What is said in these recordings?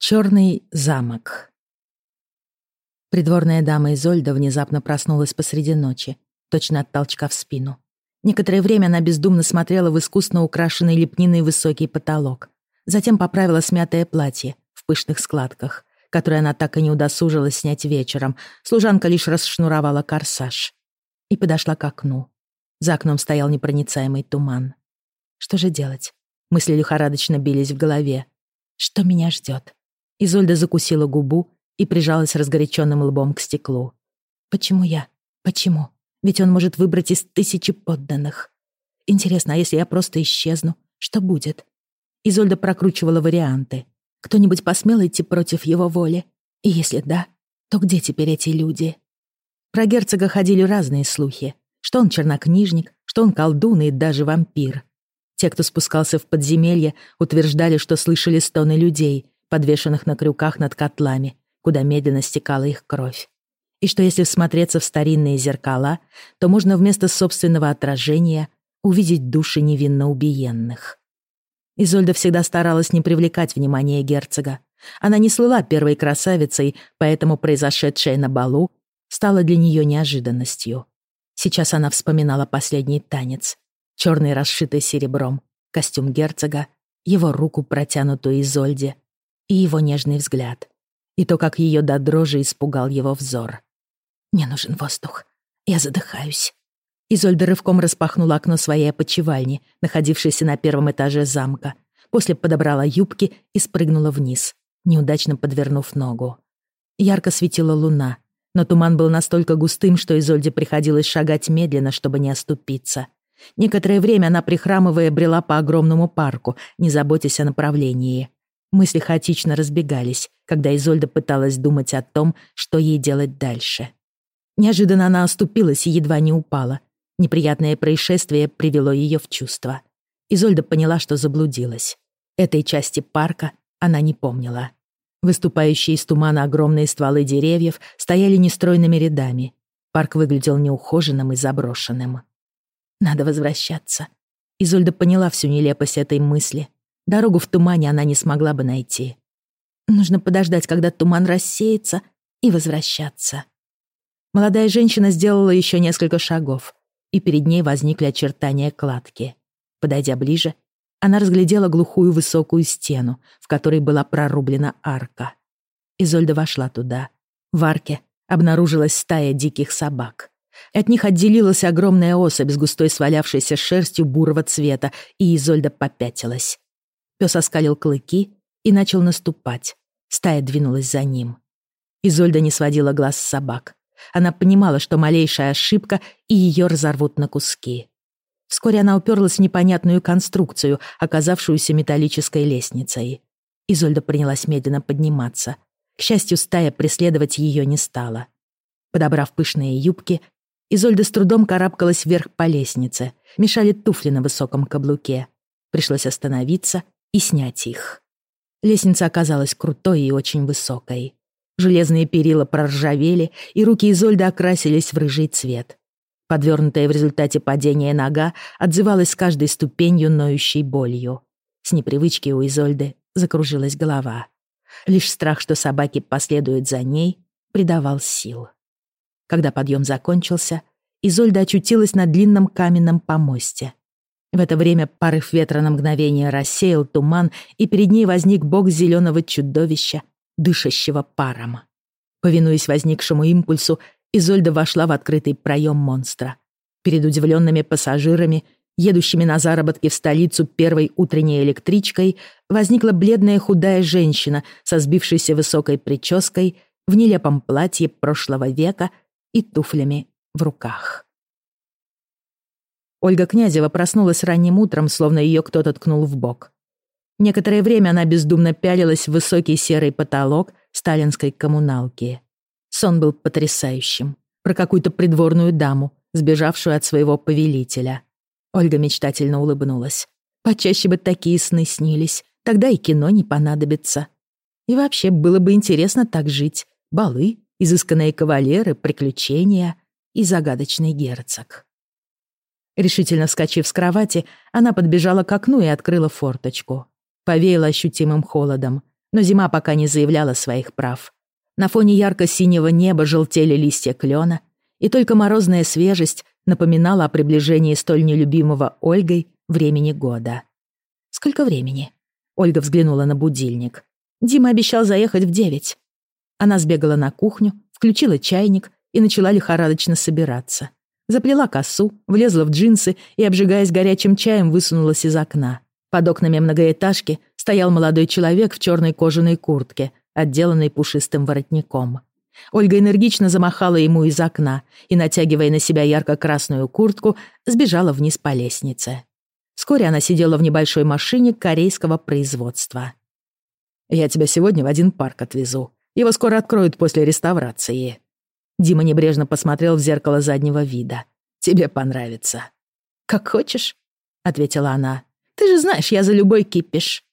Черный замок. Придворная дама Изольда внезапно проснулась посреди ночи, точно от толчка в спину. Некоторое время она бездумно смотрела в искусно украшенный лепниной высокий потолок. Затем поправила смятое платье в пышных складках, которое она так и не удосужилась снять вечером. Служанка лишь расшнуровала корсаж. И подошла к окну. За окном стоял непроницаемый туман. Что же делать? Мысли лихорадочно бились в голове. Что меня ждет? Изольда закусила губу и прижалась разгоряченным лбом к стеклу. «Почему я? Почему? Ведь он может выбрать из тысячи подданных. Интересно, а если я просто исчезну, что будет?» Изольда прокручивала варианты. Кто-нибудь посмел идти против его воли? И если да, то где теперь эти люди? Про герцога ходили разные слухи. Что он чернокнижник, что он колдун и даже вампир. Те, кто спускался в подземелье, утверждали, что слышали стоны людей, подвешенных на крюках над котлами, куда медленно стекала их кровь. И что если всмотреться в старинные зеркала, то можно вместо собственного отражения увидеть души невинно убиенных. Изольда всегда старалась не привлекать внимания герцога. Она не слыла первой красавицей, поэтому произошедшее на балу стало для нее неожиданностью. Сейчас она вспоминала последний танец. Черный, расшитый серебром, костюм герцога, его руку, протянутую Изольде, и его нежный взгляд, и то, как ее до дрожи испугал его взор. «Мне нужен воздух. Я задыхаюсь». Изольда рывком распахнула окно своей опочивальни, находившейся на первом этаже замка. После подобрала юбки и спрыгнула вниз, неудачно подвернув ногу. Ярко светила луна, но туман был настолько густым, что Изольде приходилось шагать медленно, чтобы не оступиться. Некоторое время она, прихрамывая, брела по огромному парку, не заботясь о направлении. Мысли хаотично разбегались, когда Изольда пыталась думать о том, что ей делать дальше. Неожиданно она оступилась и едва не упала. Неприятное происшествие привело ее в чувство. Изольда поняла, что заблудилась. Этой части парка она не помнила. Выступающие из тумана огромные стволы деревьев стояли нестройными рядами. Парк выглядел неухоженным и заброшенным. Надо возвращаться. Изольда поняла всю нелепость этой мысли Дорогу в тумане она не смогла бы найти. Нужно подождать, когда туман рассеется, и возвращаться. Молодая женщина сделала еще несколько шагов, и перед ней возникли очертания кладки. Подойдя ближе, она разглядела глухую высокую стену, в которой была прорублена арка. Изольда вошла туда. В арке обнаружилась стая диких собак. От них отделилась огромная особь с густой свалявшейся шерстью бурого цвета, и Изольда попятилась. Пес оскалил клыки и начал наступать. Стая двинулась за ним. Изольда не сводила глаз с собак. Она понимала, что малейшая ошибка, и ее разорвут на куски. Вскоре она уперлась в непонятную конструкцию, оказавшуюся металлической лестницей. Изольда принялась медленно подниматься. К счастью, стая преследовать ее не стала. Подобрав пышные юбки, Изольда с трудом карабкалась вверх по лестнице. Мешали туфли на высоком каблуке. Пришлось остановиться и снять их. Лестница оказалась крутой и очень высокой. Железные перила проржавели, и руки Изольды окрасились в рыжий цвет. Подвернутая в результате падения нога отзывалась с каждой ступенью ноющей болью. С непривычки у Изольды закружилась голова. Лишь страх, что собаки последуют за ней, придавал сил. Когда подъем закончился, Изольда очутилась на длинном каменном помосте. В это время порыв ветра на мгновение рассеял туман, и перед ней возник бок зеленого чудовища, дышащего паром. Повинуясь возникшему импульсу, Изольда вошла в открытый проем монстра. Перед удивленными пассажирами, едущими на заработки в столицу первой утренней электричкой, возникла бледная худая женщина со сбившейся высокой прической, в нелепом платье прошлого века и туфлями в руках. Ольга Князева проснулась ранним утром, словно ее кто-то ткнул в бок. Некоторое время она бездумно пялилась в высокий серый потолок сталинской коммуналки. Сон был потрясающим. Про какую-то придворную даму, сбежавшую от своего повелителя. Ольга мечтательно улыбнулась. Почаще бы такие сны снились, тогда и кино не понадобится. И вообще было бы интересно так жить. Балы, изысканные кавалеры, приключения и загадочный герцог. Решительно вскочив с кровати, она подбежала к окну и открыла форточку. Повеяло ощутимым холодом. но зима пока не заявляла своих прав. На фоне ярко-синего неба желтели листья клена, и только морозная свежесть напоминала о приближении столь нелюбимого Ольгой времени года. «Сколько времени?» Ольга взглянула на будильник. Дима обещал заехать в девять. Она сбегала на кухню, включила чайник и начала лихорадочно собираться. Заплела косу, влезла в джинсы и, обжигаясь горячим чаем, высунулась из окна. Под окнами многоэтажки стоял молодой человек в черной кожаной куртке, отделанной пушистым воротником. Ольга энергично замахала ему из окна и, натягивая на себя ярко-красную куртку, сбежала вниз по лестнице. Вскоре она сидела в небольшой машине корейского производства. «Я тебя сегодня в один парк отвезу. Его скоро откроют после реставрации». Дима небрежно посмотрел в зеркало заднего вида. «Тебе понравится». «Как хочешь», — ответила она. Ты же знаешь, я за любой кипиш».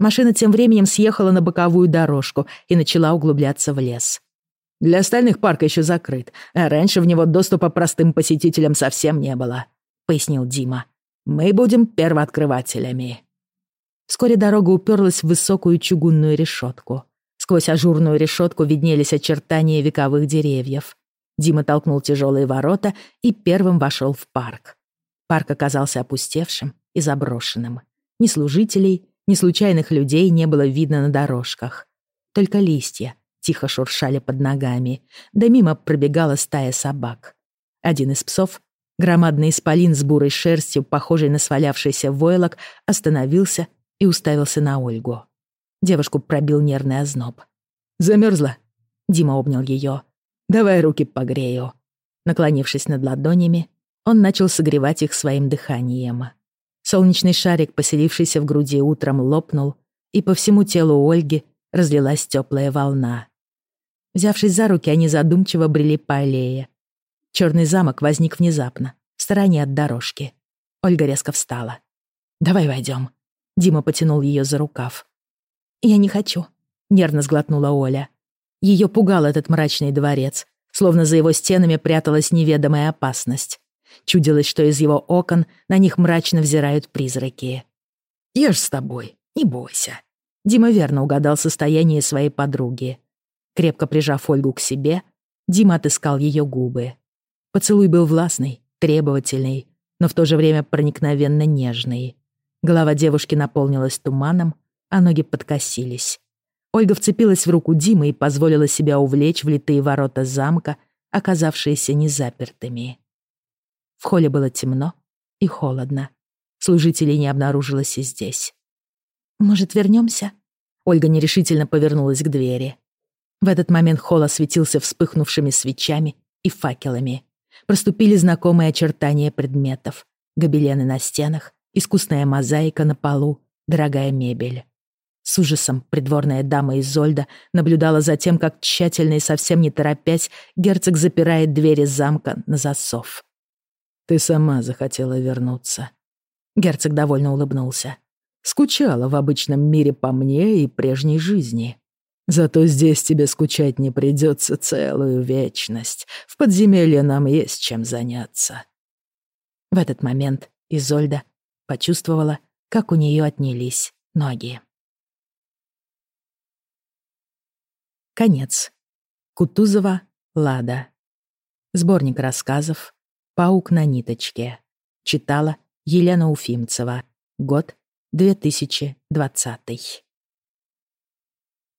Машина тем временем съехала на боковую дорожку и начала углубляться в лес. «Для остальных парк еще закрыт, а раньше в него доступа простым посетителям совсем не было», — пояснил Дима. «Мы будем первооткрывателями». Вскоре дорога уперлась в высокую чугунную решетку. Сквозь ажурную решетку виднелись очертания вековых деревьев. Дима толкнул тяжелые ворота и первым вошел в парк. Парк оказался опустевшим и заброшенным. Ни служителей, ни случайных людей не было видно на дорожках. Только листья тихо шуршали под ногами, да мимо пробегала стая собак. Один из псов, громадный исполин с бурой шерстью, похожий на свалявшийся войлок, остановился и уставился на Ольгу. Девушку пробил нервный озноб. «Замерзла?» Дима обнял ее. «Давай руки погрею». Наклонившись над ладонями, он начал согревать их своим дыханием. Солнечный шарик, поселившийся в груди утром, лопнул, и по всему телу Ольги разлилась теплая волна. Взявшись за руки, они задумчиво брели по аллее. Черный замок возник внезапно, в стороне от дорожки. Ольга резко встала. «Давай войдем. Дима потянул ее за рукав. «Я не хочу», — нервно сглотнула Оля. Ее пугал этот мрачный дворец, словно за его стенами пряталась неведомая опасность. Чудилось, что из его окон на них мрачно взирают призраки. «Я ж с тобой, не бойся». Дима верно угадал состояние своей подруги. Крепко прижав Ольгу к себе, Дима отыскал ее губы. Поцелуй был властный, требовательный, но в то же время проникновенно нежный. Голова девушки наполнилась туманом, а ноги подкосились. Ольга вцепилась в руку Димы и позволила себя увлечь в литые ворота замка, оказавшиеся незапертыми. В холле было темно и холодно. Служителей не обнаружилось и здесь. «Может, вернемся? Ольга нерешительно повернулась к двери. В этот момент холл осветился вспыхнувшими свечами и факелами. Проступили знакомые очертания предметов. Гобелены на стенах, искусная мозаика на полу, дорогая мебель. С ужасом придворная дама Изольда наблюдала за тем, как тщательно и совсем не торопясь герцог запирает двери замка на засов. Ты сама захотела вернуться. Герцог довольно улыбнулся. Скучала в обычном мире по мне и прежней жизни. Зато здесь тебе скучать не придется целую вечность. В подземелье нам есть чем заняться. В этот момент Изольда почувствовала, как у нее отнялись ноги. Конец. Кутузова, Лада. Сборник рассказов «Паук на ниточке». Читала Елена Уфимцева. Год 2020.